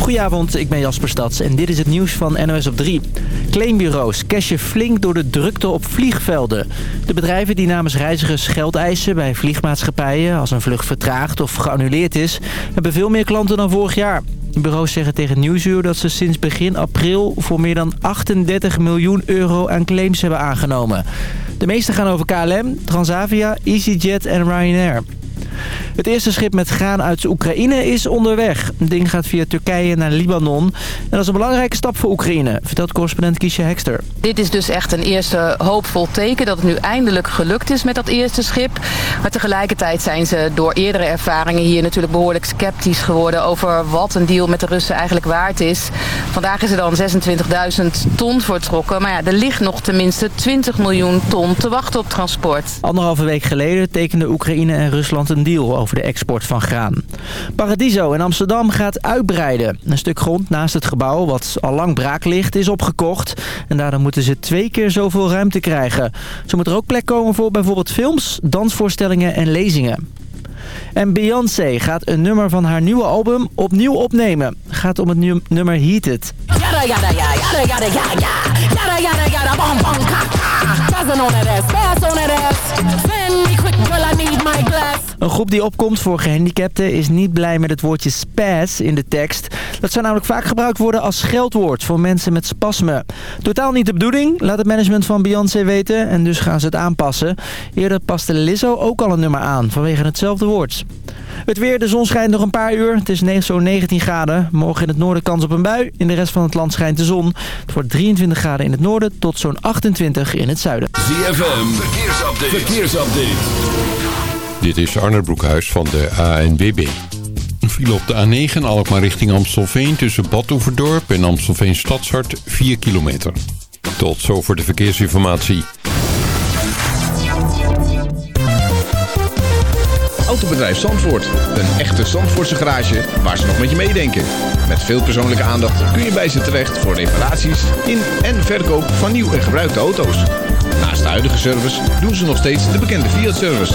Goedenavond, ik ben Jasper Stads en dit is het nieuws van NOS op 3. Claimbureaus cashen flink door de drukte op vliegvelden. De bedrijven die namens reizigers geld eisen bij vliegmaatschappijen... als een vlucht vertraagd of geannuleerd is... hebben veel meer klanten dan vorig jaar. Bureaus zeggen tegen Nieuwsuur dat ze sinds begin april... voor meer dan 38 miljoen euro aan claims hebben aangenomen. De meeste gaan over KLM, Transavia, EasyJet en Ryanair. Het eerste schip met graan uit Oekraïne is onderweg. Het ding gaat via Turkije naar Libanon. En dat is een belangrijke stap voor Oekraïne, vertelt correspondent Kiesje Hekster. Dit is dus echt een eerste hoopvol teken dat het nu eindelijk gelukt is met dat eerste schip. Maar tegelijkertijd zijn ze door eerdere ervaringen hier natuurlijk behoorlijk sceptisch geworden over wat een deal met de Russen eigenlijk waard is. Vandaag is er dan 26.000 ton vertrokken. Maar ja, er ligt nog tenminste 20 miljoen ton te wachten op transport. Anderhalve week geleden tekenden Oekraïne en Rusland een deal over de export van graan. Paradiso in Amsterdam gaat uitbreiden. Een stuk grond naast het gebouw, wat al lang braak ligt, is opgekocht. En daardoor moeten ze twee keer zoveel ruimte krijgen. Zo moet er ook plek komen voor bijvoorbeeld films, dansvoorstellingen en lezingen. En Beyoncé gaat een nummer van haar nieuwe album opnieuw opnemen. Gaat om het nummer Heated. Yada Een groep die opkomt voor gehandicapten is niet blij met het woordje spaz in de tekst. Dat zou namelijk vaak gebruikt worden als scheldwoord voor mensen met spasmen. Totaal niet de bedoeling, laat het management van Beyoncé weten en dus gaan ze het aanpassen. Eerder paste Lizzo ook al een nummer aan vanwege hetzelfde woord. Het weer, de zon schijnt nog een paar uur. Het is zo'n 19 graden. Morgen in het noorden kans op een bui. In de rest van het land schijnt de zon. Het wordt 23 graden in het noorden tot zo'n 28 in het zuiden. ZFM, verkeersupdate. verkeersupdate. Dit is Arne Broekhuis van de ANWB. Een file op de A9 Alkmaar richting Amstelveen tussen Badhoevedorp en Amstelveen Stadshart 4 kilometer. Tot zover de verkeersinformatie. Autobedrijf Zandvoort. Een echte Zandvoortse garage waar ze nog met je meedenken. Met veel persoonlijke aandacht kun je bij ze terecht voor reparaties in en verkoop van nieuw en gebruikte auto's. Naast de huidige service doen ze nog steeds de bekende Fiat-service.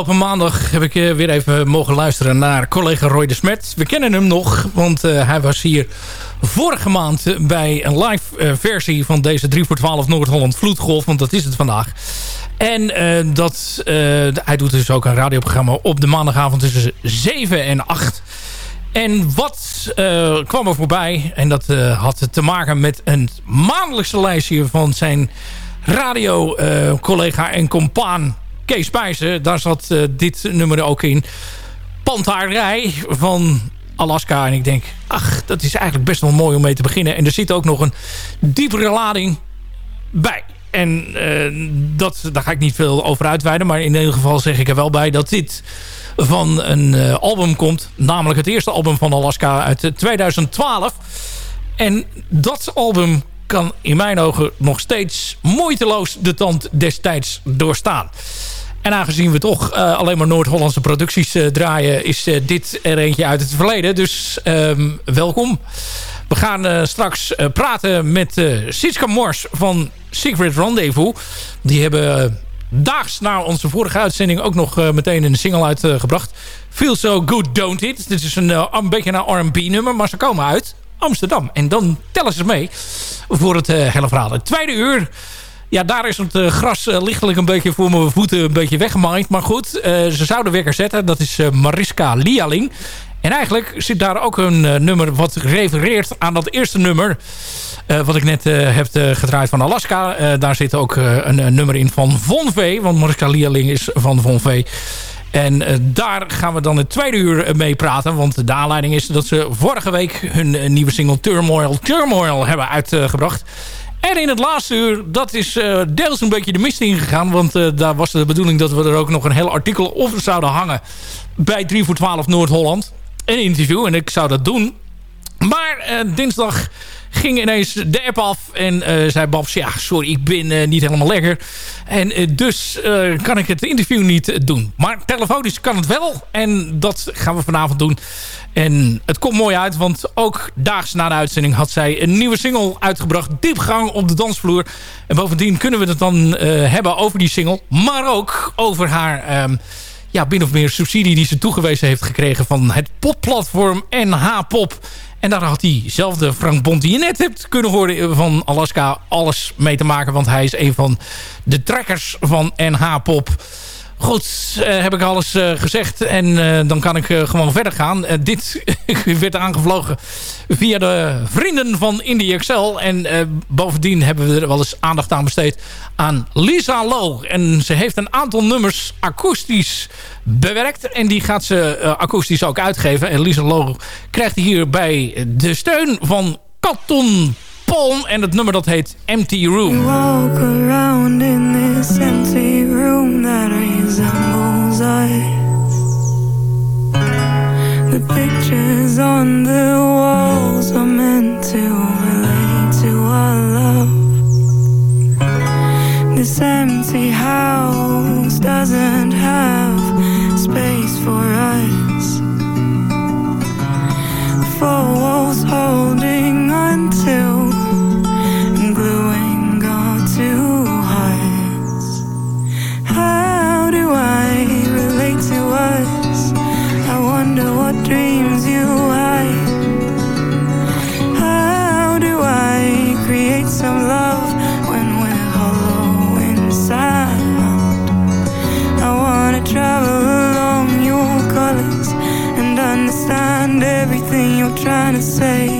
Afgelopen maandag heb ik eh, weer even mogen luisteren naar collega Roy de Smet. We kennen hem nog, want uh, hij was hier vorige maand bij een live versie van deze 3 voor 12 Noord-Holland Vloedgolf. Want dat is het vandaag. En dat, hij doet dus ook een radioprogramma op de maandagavond tussen 7 en 8. En wat kwam er voorbij? En dat had te maken met een maandelijkse lijstje van zijn radio-collega en compaan Kees Spijzen. Daar zat uh, dit nummer ook in. Pantaarij van Alaska. En ik denk, ach, dat is eigenlijk best wel mooi om mee te beginnen. En er zit ook nog een diepere lading bij. En uh, dat, daar ga ik niet veel over uitweiden. Maar in ieder geval zeg ik er wel bij dat dit van een uh, album komt. Namelijk het eerste album van Alaska uit 2012. En dat album kan in mijn ogen nog steeds moeiteloos de tand destijds doorstaan. En aangezien we toch uh, alleen maar Noord-Hollandse producties uh, draaien... is uh, dit er eentje uit het verleden. Dus um, welkom. We gaan straks praten met Siska Mors van Secret Rendezvous. Die hebben daags na onze vorige uitzending... ook nog meteen een single uitgebracht. Feel So Good Don't It. Dit is een, een beetje een R&B nummer, maar ze komen uit Amsterdam. En dan tellen ze mee voor het hele verhaal. Het tweede uur ja, daar is het uh, gras uh, lichtelijk een beetje voor mijn voeten een beetje weggemaaid. Maar goed, uh, ze zouden wekker zetten. Dat is Mariska Lialing. En eigenlijk zit daar ook een nummer wat refereert aan dat eerste nummer... wat ik net heb gedraaid van Alaska. daar zit ook een, een, nummer in van Von V. Want Mariska Lialing is van Von V. En daar gaan we dan het tweede uur mee praten. Want de aanleiding is dat ze vorige week hun nieuwe single Turmoil Turmoil hebben uitgebracht. En in het laatste uur, dat is uh, deels een beetje de mist ingegaan. Want uh, daar was de bedoeling dat we er ook nog een heel artikel over zouden hangen. Bij 3 voor 12 Noord-Holland. Een interview en ik zou dat doen. Maar uh, dinsdag ging ineens de app af. En uh, zei Babs, ja, sorry, ik ben uh, niet helemaal lekker. En uh, dus kan ik het interview niet doen. Maar telefonisch kan het wel. En dat gaan we vanavond doen. En het komt mooi uit, want ook daags na de uitzending had zij een nieuwe single uitgebracht. Diepgang op de dansvloer. En bovendien kunnen we het dan hebben over die single. Maar ook over haar... Um, ja, min of meer subsidie die ze toegewezen heeft gekregen van het popplatform NH Pop. En daar had diezelfde Frank Bond die je net hebt kunnen horen van Alaska alles mee te maken. Want hij is een van de trekkers van NH Pop. Goed, uh, heb ik alles uh, gezegd. En uh, dan kan ik gewoon verder gaan. dit werd aangevlogen via de vrienden van Indie Excel. En bovendien hebben we er wel eens aandacht aan besteed aan Lisa Low. En ze heeft een aantal nummers akoestisch bewerkt. En die gaat ze akoestisch ook uitgeven. En Lisa Low krijgt hierbij de steun van Katon Palm. En het nummer dat heet Empty Room. walk around in this empty room that resembles us. The pictures on the walls are meant to relate to our love. This empty house doesn't have space for us. Four walls holding until say.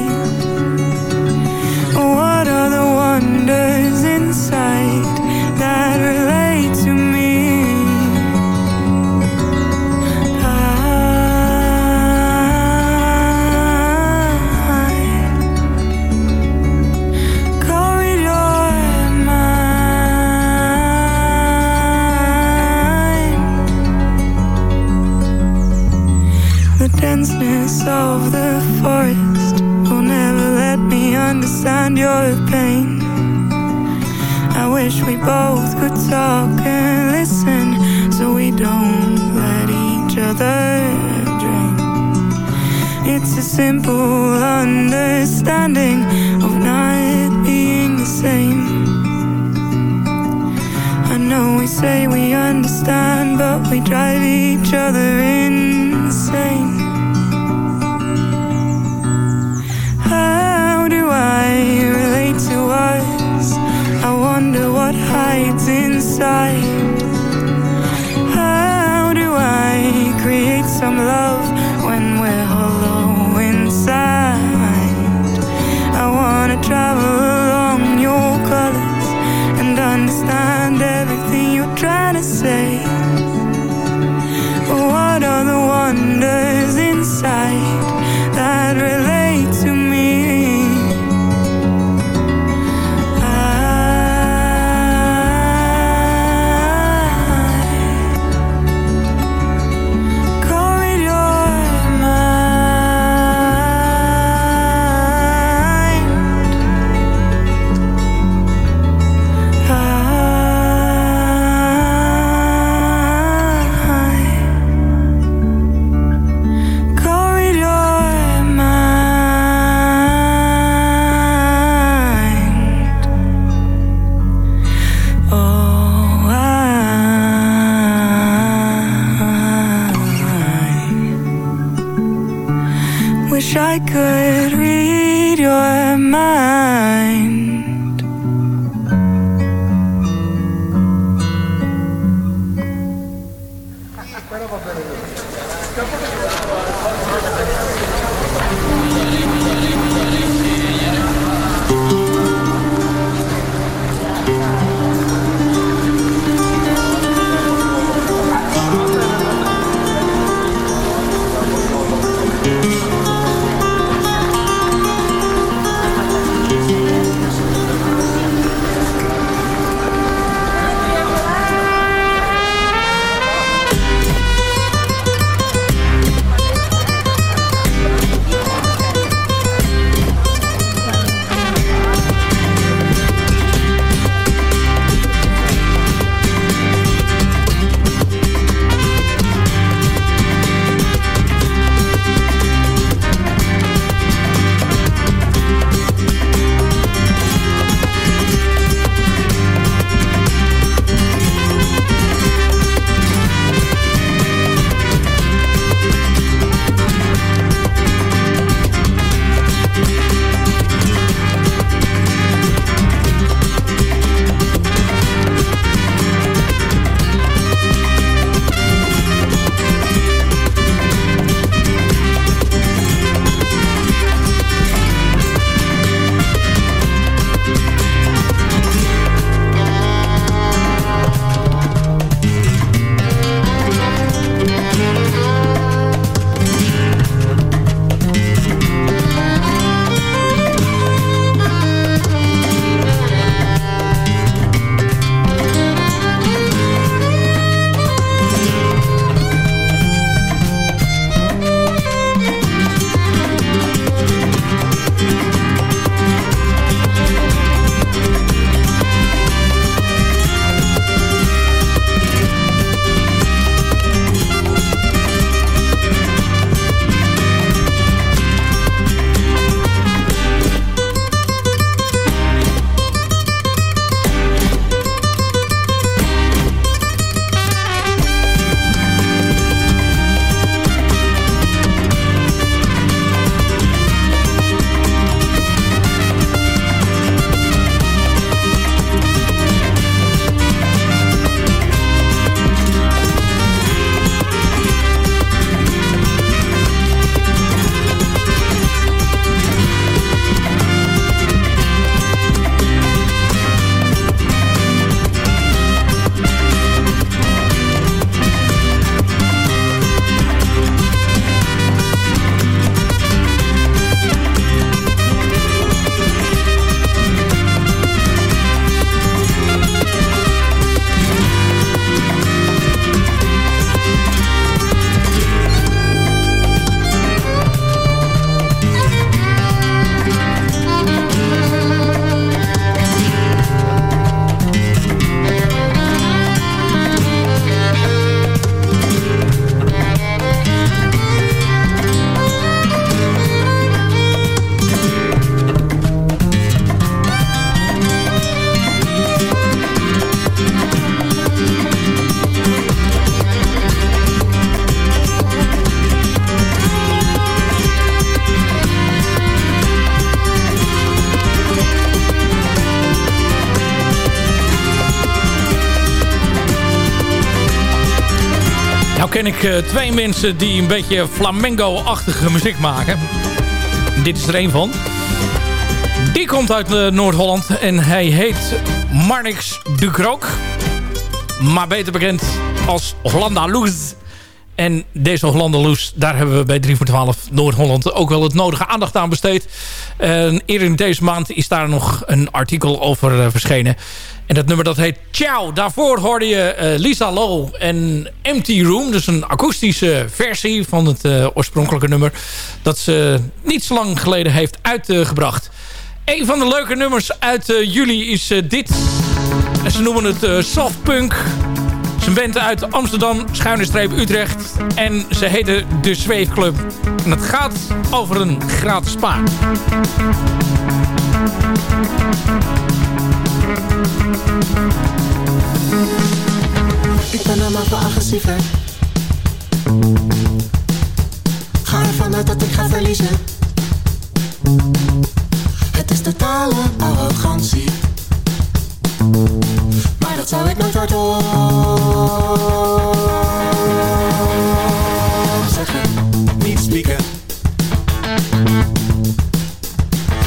Both could talk and listen so we don't let each other drain. It's a simple understanding of not being the same. I know we say we understand, but we drive each other insane. What hides inside. How do I create some love ken ik eh, twee mensen die een beetje flamengo-achtige muziek maken. Dit is er een van. Die komt uit eh, Noord-Holland en hij heet Marnix de. Maar beter bekend als Hollanda Loes. En deze Hollanda Loes, daar hebben we bij 3 voor 12 Noord-Holland ook wel het nodige aandacht aan besteed. En eerder in deze maand is daar nog een artikel over eh, verschenen. En dat nummer dat heet Ciao. Daarvoor hoorde je eh, Lisa Low en Empty Room. Dus een akoestische versie van het eh, oorspronkelijke nummer. Dat ze niet zo lang geleden heeft uitgebracht. Een van de leuke nummers uit eh, juli is dit. En ze noemen het softpunk. Het is een band uit Amsterdam, schuine streep Utrecht. En ze heten De Zweefclub. En het gaat over een gratis spa. Ik ben man van agressiever. Ga ervan uit dat ik ga verliezen. Het is totale arrogantie. Maar dat zou ik nooit hardop zeggen. Niet spieken.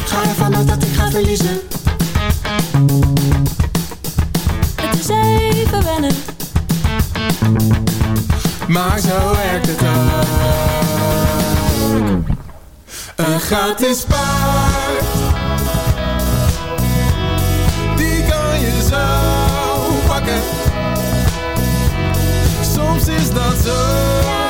Ga ervan uit dat ik ga verliezen. Maar zo werkt het ook. Een gratis paard. Die kan je zo pakken. Soms is dat zo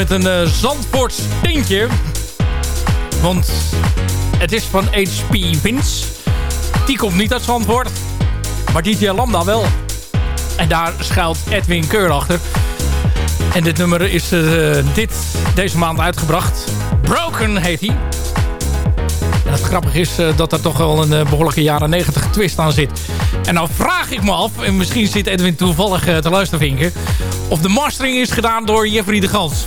met een uh, Zandvoorts. Want het is van H.P. Vince. Die komt niet uit Zandvoort. Maar DJ Lambda wel. En daar schuilt Edwin Keur achter. En dit nummer is uh, dit, deze maand uitgebracht. Broken heet hij. En het grappige is uh, dat er toch wel een behoorlijke jaren 90 twist aan zit. En nou vraag ik me af, en misschien zit Edwin toevallig te luisteren vinken... of de mastering is gedaan door Jeffrey de Gans.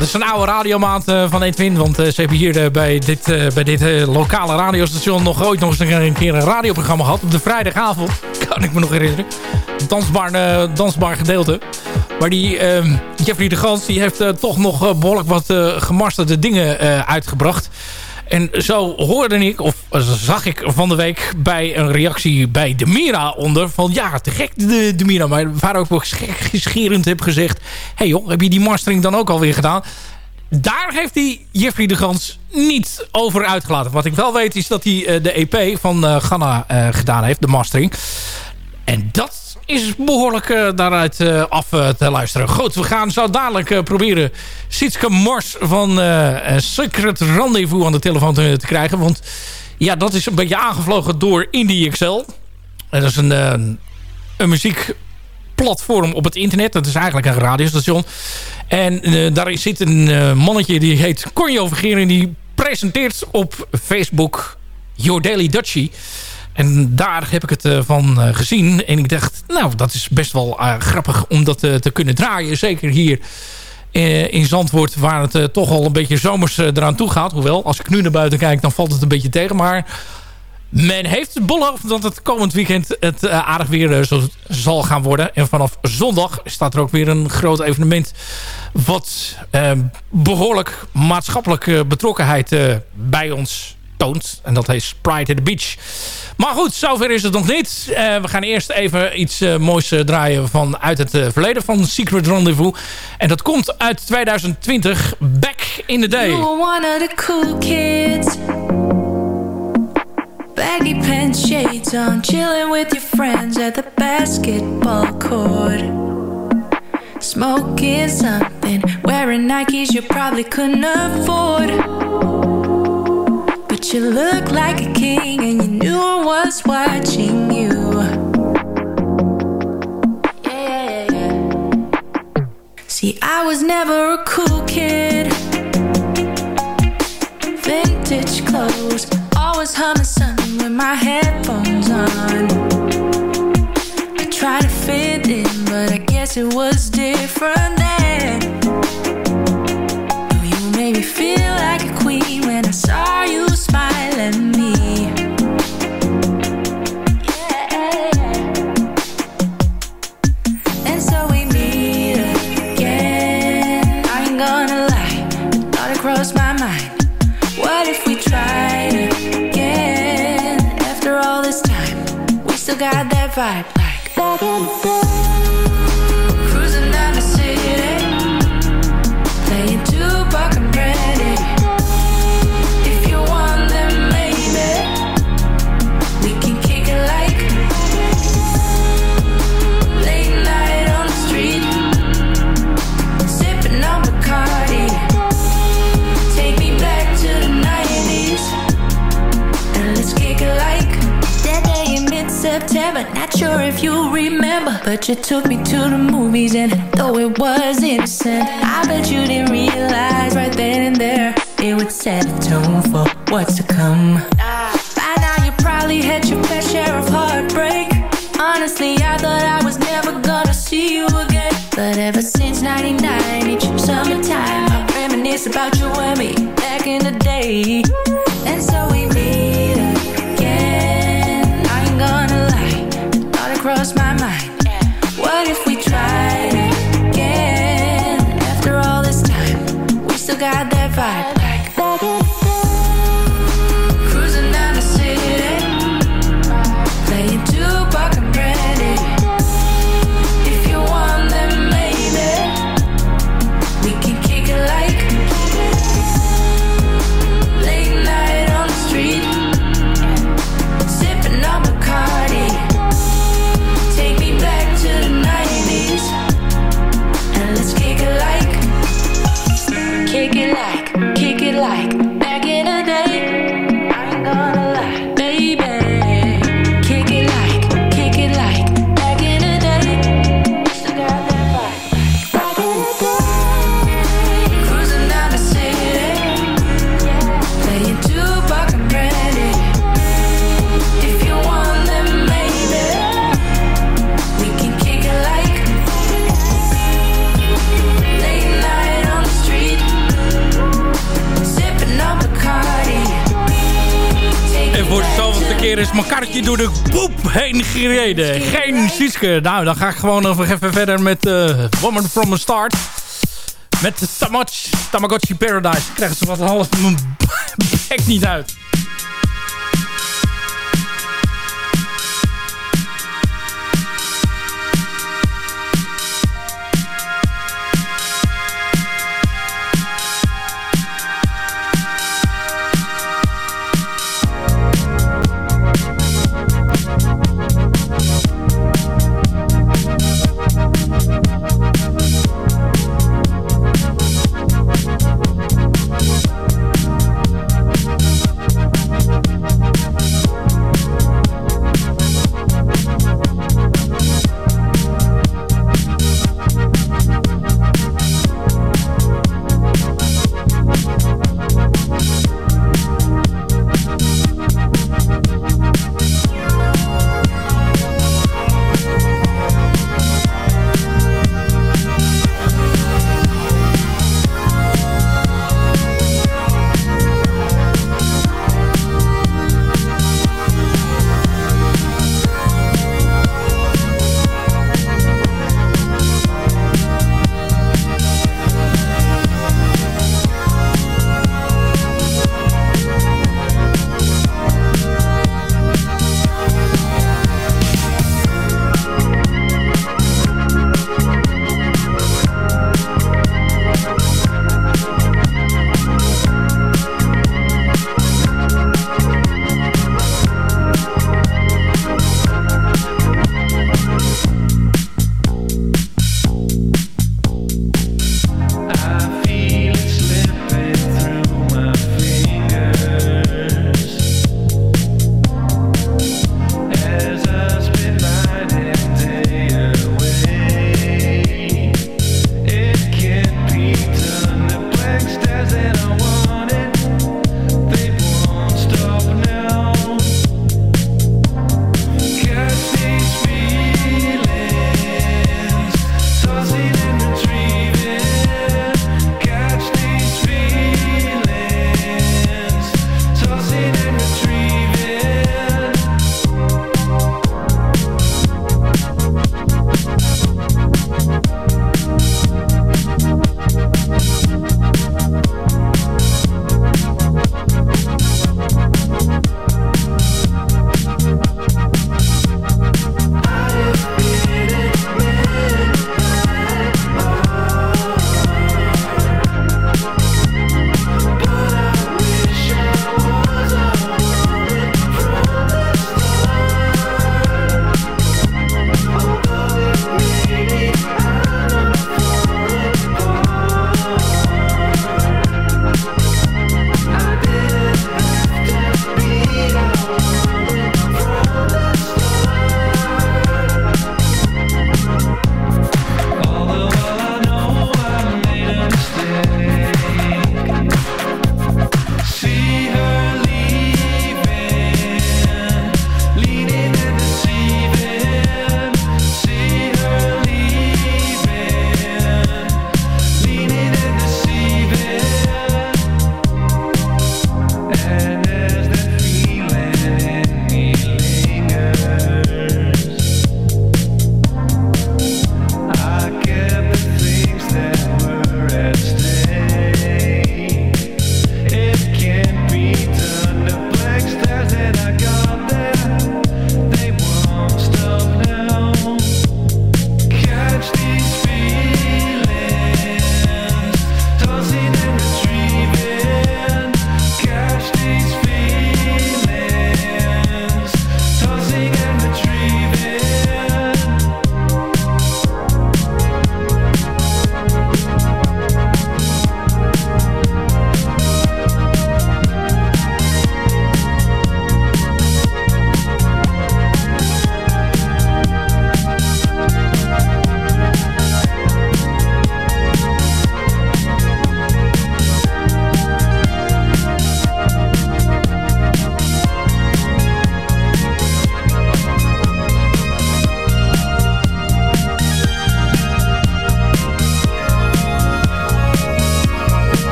Dat is een oude radiomaat van Edwin. Want ze hebben hier bij dit, bij dit lokale radiostation nog ooit nog eens een keer een radioprogramma gehad. Op de vrijdagavond, kan ik me nog herinneren. Dansbaar, gedeelte. Maar die uh, Jeffrey de Gans die heeft toch nog behoorlijk wat gemasterde dingen uitgebracht. En zo hoorde ik, of zag ik van de week bij een reactie bij de Mira onder... van ja, te gek de, de Mira. Maar waar ook wel gescherend heb gezegd... hé hey joh, heb je die mastering dan ook alweer gedaan? Daar heeft hij Jeffrey de Gans niet over uitgelaten. Wat ik wel weet is dat hij de EP van Ghana gedaan heeft, de mastering. En dat is behoorlijk uh, daaruit uh, af uh, te luisteren. Goed, we gaan zo dadelijk proberen Sitske Mors van Secret Rendezvous aan de telefoon te, krijgen. Want ja, dat is een beetje aangevlogen door Indie XL. Dat is een, een muziekplatform op het internet. Dat is eigenlijk een radiostation. En daar zit een mannetje die heet Conjo Vergeren. Die presenteert op Facebook Your Daily Dutchie. En daar heb ik het uh, van uh, gezien. En ik dacht, nou, dat is best wel uh, grappig om dat te kunnen draaien. Zeker hier in Zandvoort, waar het toch al een beetje zomers eraan toe gaat. Hoewel, als ik nu naar buiten kijk, dan valt het een beetje tegen. Maar men heeft beloofd dat het komend weekend het aardig weer zal gaan worden. En vanaf zondag staat er ook weer een groot evenement... wat behoorlijk maatschappelijke betrokkenheid bij ons toont. En dat heet Pride at the Beach. Maar goed, zover is het nog niet. Uh, we gaan eerst even iets uh, moois uh, draaien van uit het verleden van Secret Rendezvous. En dat komt uit 2020, Back in the Day. One of the cool kids. Baggy pants, shades on, chilling with your friends at the basketball court. Smoking something, wearing Nikes you probably couldn't afford. But you look like a king and you knew I was watching you. Yeah, yeah, yeah. See, I was never a cool kid. Vintage clothes, always humming something with my headphones on. I tried to fit in, but I guess it was different then. Vibe like sure if you remember, but you took me to the movies, and though it was innocent, I bet you didn't realize right then and there it would set the tone for what's to come. Ah, by now you probably had your fair share of heartbreak. Honestly, I thought I was never gonna see you again. But ever since 99, each summertime, I reminisce about you and me back in the day. Geen Suske. Nou, dan ga ik gewoon nog even verder met eh, Woman from the Start. Met Tamagotchi, Paradise. Ik krijg ze wat half mijn bek niet uit.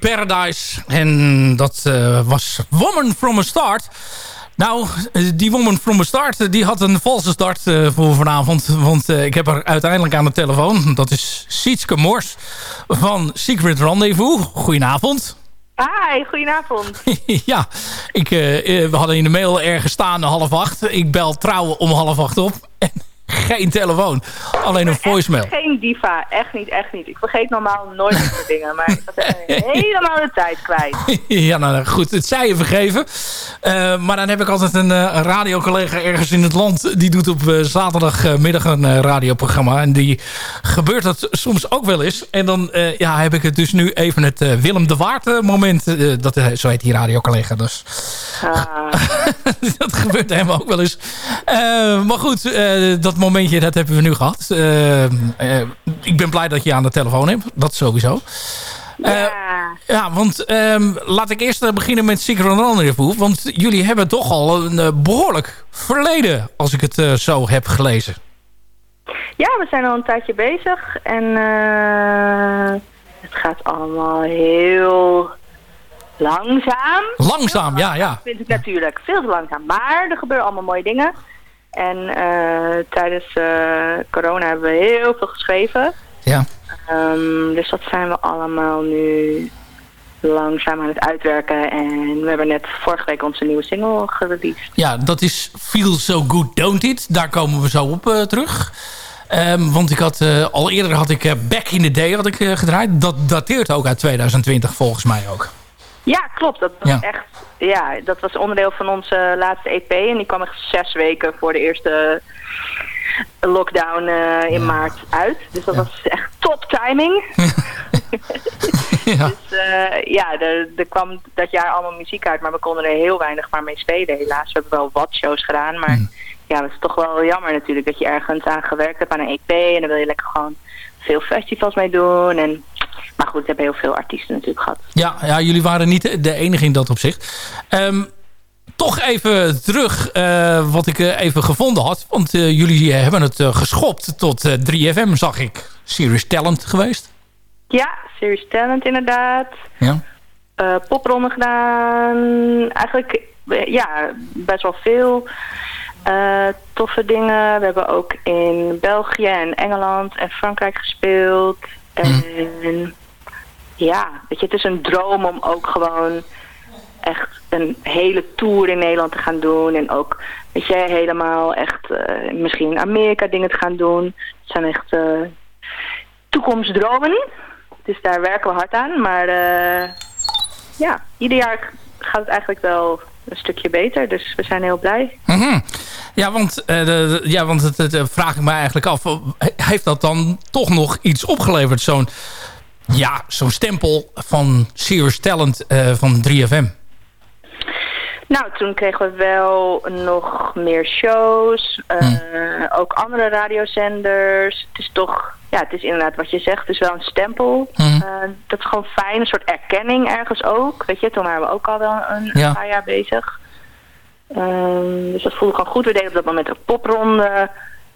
Paradise. En dat eh, was Woman from a Start. Nou, eh, die Woman from a Start eh, die had een valse start voor vanavond. Want ik heb haar uiteindelijk aan de telefoon. Dat is Sietske Mors van Secret Rendezvous. Goedenavond. Hi, goedenavond. ja, ik, we hadden in de mail ergens staan half acht. Ik bel trouw om half acht op. En geen telefoon. Alleen een voicemail. Geen diva, echt niet, echt niet. Ik vergeet normaal nooit dit dingen, maar ik was helemaal de tijd kwijt. ja, nou goed, het zij je vergeven. Eh, maar dan heb ik altijd een, een radiocollega ergens in het land. Die doet op eh, zaterdagmiddag een radioprogramma. En die gebeurt dat soms ook wel eens. En dan ja, heb ik het dus nu even het Willem de Waard moment. dat, zo heet die radiocollega dus. dat gebeurt hem ook wel eens. Maar goed, eh, dat momentje dat hebben we nu gehad. Eh, eh, ik ben blij dat je aan de telefoon hebt. Dat sowieso. Eh, ja, want ehm, laat ik eerst beginnen met Secret Rendezvous. Want jullie hebben toch al een eh, behoorlijk verleden, als ik het zo heb gelezen. Ja, we zijn al een tijdje bezig en het gaat allemaal heel langzaam. Langzaam, ja, ja. vind ik natuurlijk veel te langzaam. Maar er gebeuren allemaal mooie dingen. En eh, tijdens eh, corona hebben we heel veel geschreven. Ja. Ehm, dus dat zijn we allemaal nu langzaam aan het uitwerken. En we hebben net vorige week onze nieuwe single gereleased. Ja, dat is Feel So Good Don't It. Daar komen we zo op eh, terug. Ehm, want ik had, al eerder had ik Back in the Day had ik, gedraaid. Dat dateert ook uit 2020 volgens mij ook. Ja, klopt. Dat was Ja. echt. Ja, dat was onderdeel van onze laatste EP. En die kwam echt zes weken voor de eerste lockdown eh, in maart uit. Dus dat was echt top timing. ja. Dus eh, ja, er, er kwam dat jaar allemaal muziek uit, maar we konden er heel weinig maar mee spelen helaas. We hebben wel wat shows gedaan, maar ja, het is toch wel jammer natuurlijk dat je ergens aan gewerkt hebt aan een EP en dan wil je lekker gewoon veel festivals mee doen. En, maar goed, we hebben heel veel artiesten natuurlijk gehad. Ja, ja, jullie waren niet de enige in dat opzicht. Ehm, toch even terug eh, wat ik eh, even gevonden had. Want eh, jullie hebben het geschopt tot eh, 3FM, zag ik. Serious Talent geweest. Ja, Serious Talent inderdaad. Ja. popronde gedaan. Eigenlijk ja, best wel veel eh, toffe dingen. We hebben ook in België en Engeland en Frankrijk gespeeld. En ja, weet je, het is een droom om ook gewoon echt een hele tour in Nederland te gaan doen. En ook, weet je, helemaal echt eh, misschien in Amerika dingen te gaan doen. Het zijn echt eh, toekomstdromen. Dus daar werken we hard aan. Maar ja, ieder jaar gaat het eigenlijk wel een stukje beter. Dus we zijn heel blij. Mhm. Ja, want, de- ja, want het, het, eh, vraag ik me eigenlijk af. eh, Heeft dat dan toch nog iets opgeleverd? Zo'n ja, zo'n stempel van Serious Talent van 3FM. Nou, toen kregen we wel nog meer shows. eh, Ook andere radiozenders. Het is toch, ja, het is inderdaad wat je zegt. Het is wel een stempel. Eh, dat is gewoon fijn. Een soort erkenning ergens ook. Weet je, toen waren we ook al wel een Ja. paar jaar bezig. Ehm, dus dat voelde gewoon goed. We deden op dat moment een popronde.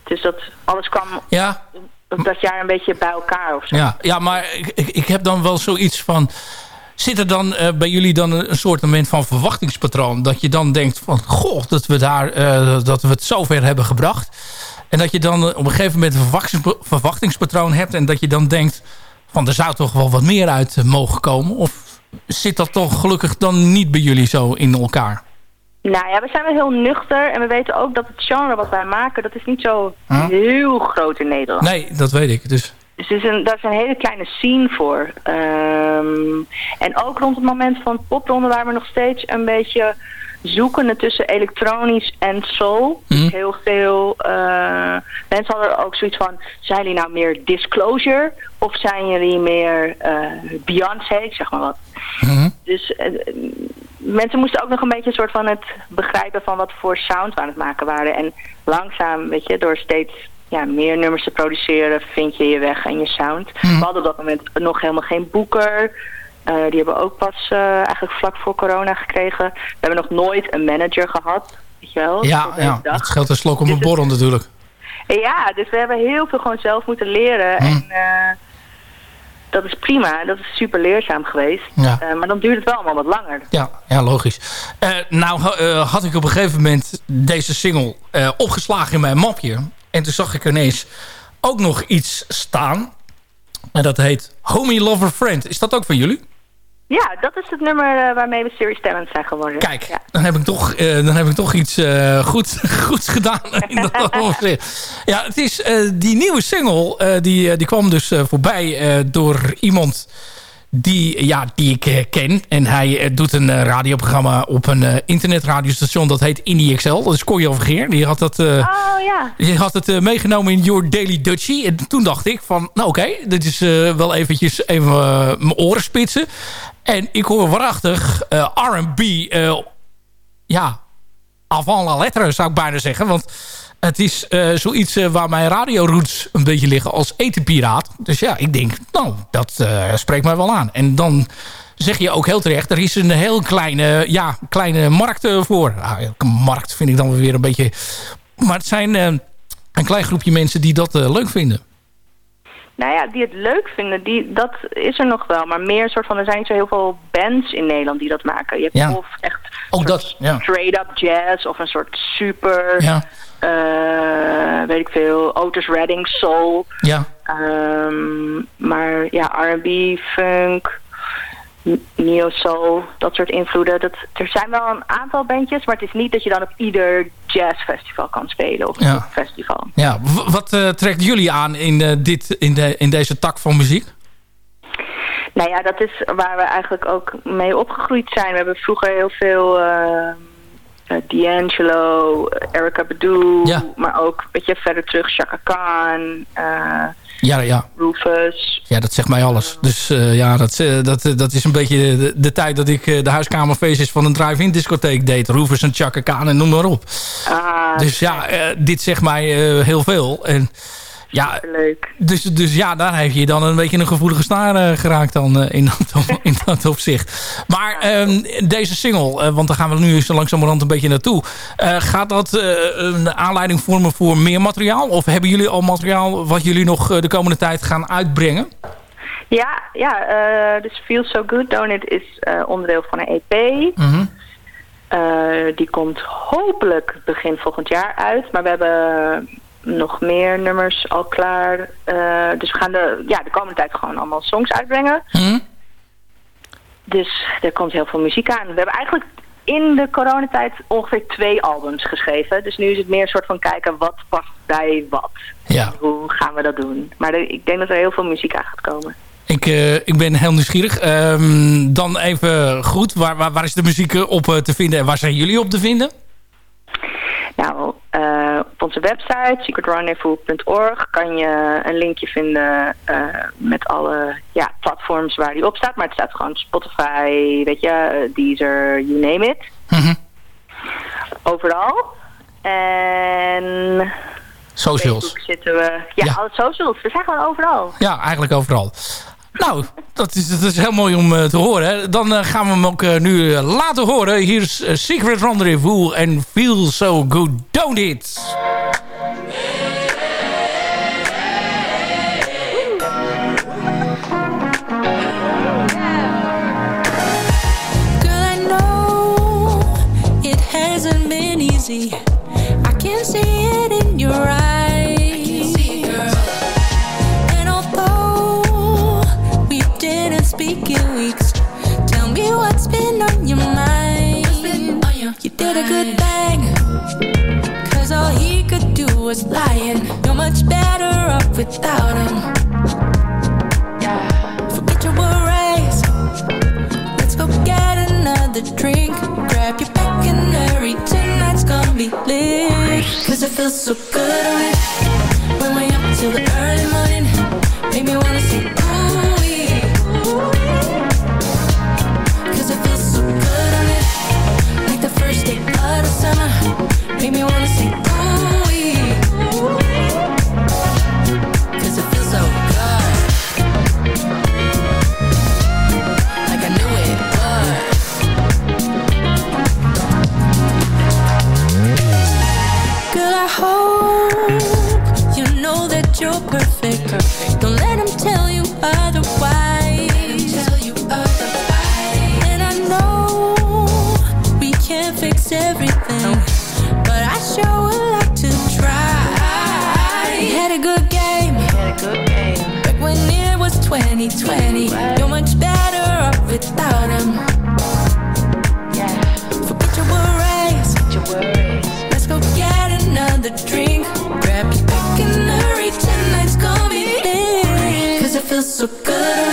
Dus dat alles kwam Ja, op dat jaar een beetje bij elkaar of zo. Ja, ja maar ik, ik, ik heb dan wel zoiets van... Zit er dan eh, bij jullie dan een, soort moment van verwachtingspatroon? Dat je dan denkt van... Goh, dat we, daar, eh, dat we het zover hebben gebracht. En dat je dan eh, op een gegeven moment een verwachtings- verwachtingspatroon hebt... en dat je dan denkt van er zou toch wel wat meer uit mogen komen? Of zit dat toch gelukkig dan niet bij jullie zo in elkaar? Nou ja, we zijn wel heel nuchter. En we weten ook dat het genre wat wij maken... dat is niet zo Huh? heel groot in Nederland. Nee, dat weet ik. Dus Dus is een, daar is een hele kleine scene voor. Ehm, en ook rond het moment van popronde waren we nog steeds een beetje zoekende tussen elektronisch en soul. Mhm. Heel veel eh, mensen hadden ook zoiets van, zijn jullie nou meer Disclosure of zijn jullie meer eh, Beyoncé, zeg maar wat. Dus eh, mensen moesten ook nog een beetje een soort van het begrijpen van wat voor sound we aan het maken waren. En langzaam, weet je, door steeds ja, meer nummers te produceren, vind je je weg en je sound. We hadden op dat moment nog helemaal geen boeker. Eh, die hebben we ook pas eh, eigenlijk vlak voor corona gekregen. We hebben nog nooit een manager gehad, weet je wel. ja, ja dag. het scheelt een slok om een borrel natuurlijk. Ja, dus we hebben heel veel gewoon zelf moeten leren. En eh, dat is prima. Dat is super leerzaam geweest. Ja. Eh, maar dan duurt het wel allemaal wat langer. Ja, ja logisch. Eh, nou eh, had ik op een gegeven moment deze single opgeslagen in mijn mapje. En toen zag ik ineens ook nog iets staan. En dat heet Homie Lover Friend. Is dat ook van jullie? Ja, dat is het nummer eh, waarmee we Series Talent zijn geworden. Kijk, Ja. dan, heb ik toch, eh, dan heb ik toch iets eh, goed, goeds gedaan. In dat ja, het is die nieuwe single. die, die kwam dus voorbij door iemand die, ja, die ik eh, ken. En hij eh, doet een eh, radioprogramma op een internetradiostation. Dat heet Indie XL. Dat is Corrie Overgeer. Die had dat... Oh ja. je had het meegenomen in Your Daily Dutchie. En toen dacht ik van, nou oké, dit is wel eventjes even mijn oren spitsen. En ik hoor waarachtig R&B, ja, avant la lettre zou ik bijna zeggen. Want het is eh, zoiets eh, waar mijn radioroots een beetje liggen als etenpiraat. Dus ja, ik denk, nou, dat eh, spreekt mij wel aan. En dan zeg je ook heel terecht, er is een heel kleine, ja, kleine markt voor. Nou, markt vind ik dan weer een beetje... Maar het zijn een klein groepje mensen die dat leuk vinden. Nou ja, die het leuk vinden, die, dat is er nog wel. Maar meer soort van, er zijn niet zo heel veel bands in Nederland die dat maken. Je hebt Ja. of echt Ook dat, ja. straight up jazz of een soort super, Ja, eh, weet ik veel, Otis Redding soul. ja. Ehm, maar ja, R&B, funk, n- neo soul, dat soort invloeden. Dat, er zijn wel een aantal bandjes, maar het is niet dat je dan op ieder jazzfestival kan spelen of Ja. festival. ja. Wat eh, trekt jullie aan in, eh, dit, in, de, in deze tak van muziek? Nou ja, dat is waar we eigenlijk ook mee opgegroeid zijn. We hebben vroeger heel veel eh, D'Angelo, Erica Badu, Ja. maar ook een beetje verder terug Chaka Khan, eh, Ja, ja. Rufus. Ja, dat zegt mij alles. Dus ja, dat, dat, dat is een beetje de, de tijd dat ik de huiskamerfeestjes van een drive-in discotheek deed. Roevers en Chaka Khan en noem maar op. Ah, Dus ja, dit zegt mij heel veel. En ja, leuk. dus, dus ja, daar heb je dan een beetje een gevoelige snaar eh, geraakt dan eh, in, dat, in dat opzicht. Maar ehm, deze single, eh, want daar gaan we nu zo langzamerhand een beetje naartoe. gaat dat een aanleiding vormen voor meer materiaal? Of hebben jullie al materiaal wat jullie nog de komende tijd gaan uitbrengen? Ja, ja dus Feel So Good Don't It is onderdeel van een EP. Mhm. Die komt hopelijk begin volgend jaar uit. Maar we hebben nog meer nummers al klaar. Eh, dus we gaan de, ja, de komende tijd gewoon allemaal songs uitbrengen. Mhm. Dus er komt heel veel muziek aan. We hebben eigenlijk in de coronatijd ongeveer twee albums geschreven. Dus nu is het meer een soort van kijken wat past bij wat. Ja. Hoe gaan we dat doen? Maar ik denk dat er heel veel muziek aan gaat komen. Ik, eh, ik ben heel nieuwsgierig. Ehm, dan even goed, waar, waar, waar is de muziek op eh, te vinden en waar zijn jullie op te vinden? Nou, eh, op onze website, secretrendezvous.org, kan je een linkje vinden eh, met alle ja, platforms waar die op staat. Maar het staat gewoon Spotify, weet je, eh, Deezer, you name it. Mhm. Overal. En Socials. Facebook zitten we. Ja, Ja. alle socials. We zijn gewoon overal. Ja, eigenlijk overal. Nou, dat is, is heel mooi om eh, te horen. hè. Dan eh, gaan we hem ook eh, nu laten horen. Hier is Secret Rendezvous en Feel So Good, Don't It. Girl, I know it hasn't been easy. I can see it in your eyes. Speak in weeks, tell me what's been on your mind. You did a good thing. Cause all he could do was lying. You're much better off without him. Forget your worries. Let's go get another drink. Grab your back and hurry. Tonight's gonna be lit. Cause it feels so good on it. When we're up till the early morning. Make me Make me wanna 2020. You're much better off without him. Forget your worries. Let's go get another drink. Grab your pick and hurry. Tonight's gonna be big. Cause it feels so good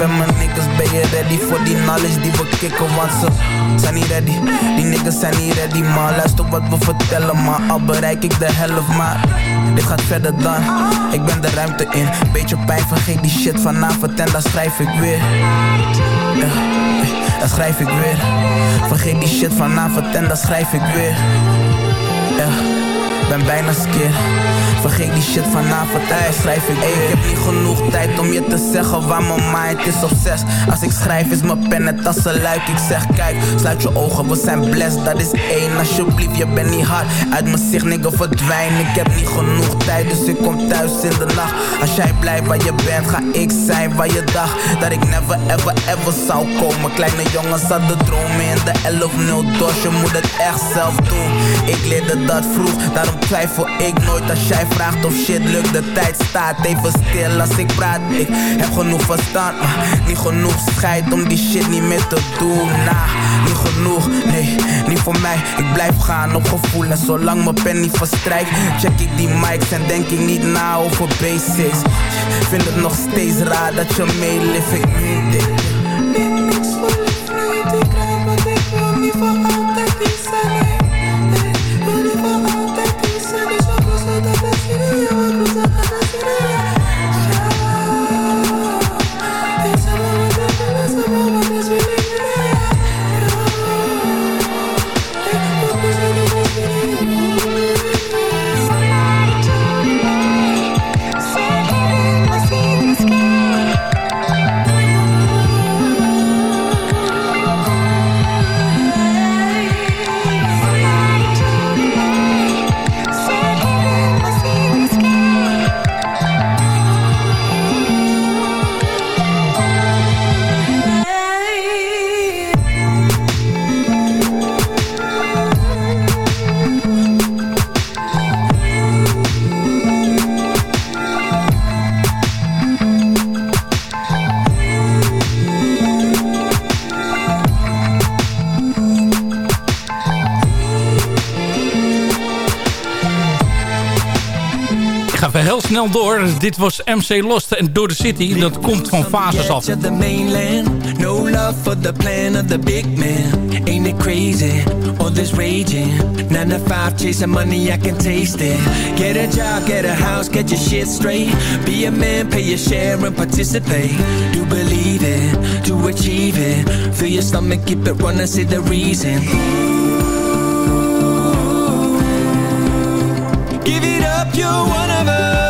En mijn niggas ben je ready voor die knowledge die we kicken? Want ze zijn niet ready, die niggas zijn niet ready Maar luister wat we vertellen, maar al bereik ik de helft Maar dit gaat verder dan, ik ben de ruimte in. Beetje pijn, vergeet die shit vanavond en dan schrijf ik weer. Ja, dan schrijf ik weer. Vergeet die shit vanavond en dan schrijf ik weer. Ja, ben bijna skeer Vergeet die shit vanavond dan schrijf ik. Ik heb niet genoeg tijd om je te zeggen waar mijn mind is op zes. Als ik schrijf is mijn pen net als een luik. Ik zeg kijk, sluit je ogen, we zijn blessed. Dat is één, alsjeblieft, je bent niet hard. Uit mijn zicht, nigga, verdwijn. Ik heb niet genoeg tijd, dus ik kom thuis in de nacht. Als jij blij waar je bent, ga ik zijn waar je dacht. Dat ik never ever ever zou komen. Kleine jongens hadden dromen in de 11-0 dos Je moet het echt zelf doen. Ik leerde dat vroeg, daarom twijfel ik nooit Als jij vraagt of shit lukt, de tijd staat even stil als ik praat Ik heb genoeg verstand, maar niet genoeg scheid om die shit niet meer te doen Nah, niet genoeg, nee, niet voor mij Ik blijf gaan op gevoel en zolang mijn pen niet verstrijkt Check ik die mics en denk ik niet na over basics Vind het nog steeds raar dat je meelift, ik meen dit Dit was MC Lost en Door the City. Dat komt van fases af. No love for the plan of the big man. Ain't it crazy? All this raging. Nine to five chasing money, I can taste it. Get a job, get a house, get your shit straight. Be a man, pay your share and participate. Do believe it, to achieve it. Feel your stomach, keep it running, see the reason. Give it up, you're one of us.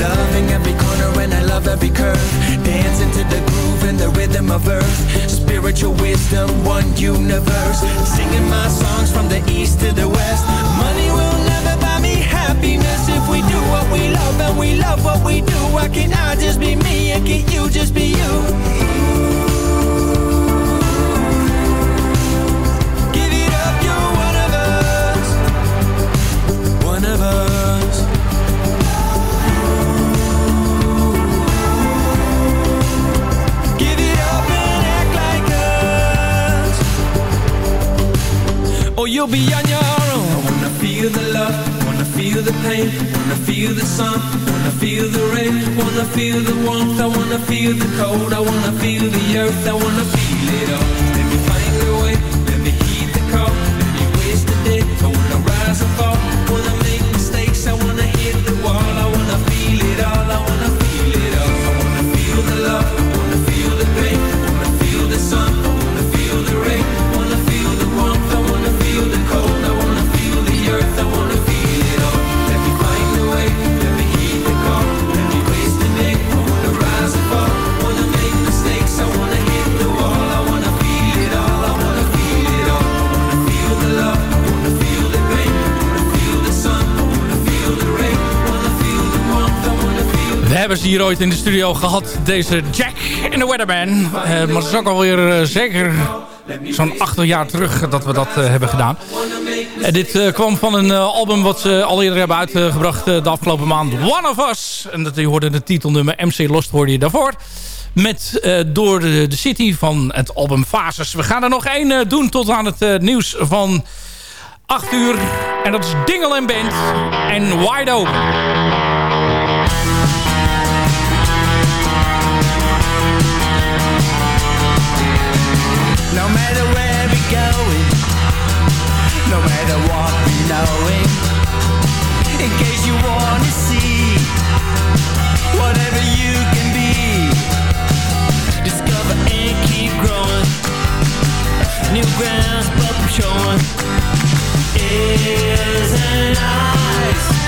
Loving every corner and I love every curve. Dancing to the groove and the rhythm of earth. Spiritual wisdom, one universe. Singing my songs from the east to the west. Money will never buy me happiness if we do what we love and we love what we do. Why can't I just be me and can you just be you? Or you'll be on your own. I wanna feel the love, wanna feel the pain, wanna feel the sun, wanna feel the rain, wanna feel the warmth, I wanna feel the cold, I wanna feel the earth, I wanna feel it all. Hebben ze hier ooit in de studio gehad. Deze Jack in the Weatherman. Eh, maar het is ook alweer eh, zeker zo'n acht jaar terug dat we dat eh, hebben gedaan. Dit kwam van een album wat ze al eerder hebben uitgebracht de afgelopen maand. One of Us. En dat, je hoorde de titelnummer MC Lost hoorde je daarvoor. Met Door de, City van het album Fases. We gaan er nog één doen tot aan het nieuws van 8 uur. En dat is Dingle Band en Wide Open. No matter what we're knowing, in case you wanna see whatever you can be, discover and keep growing. New but showing ears and eyes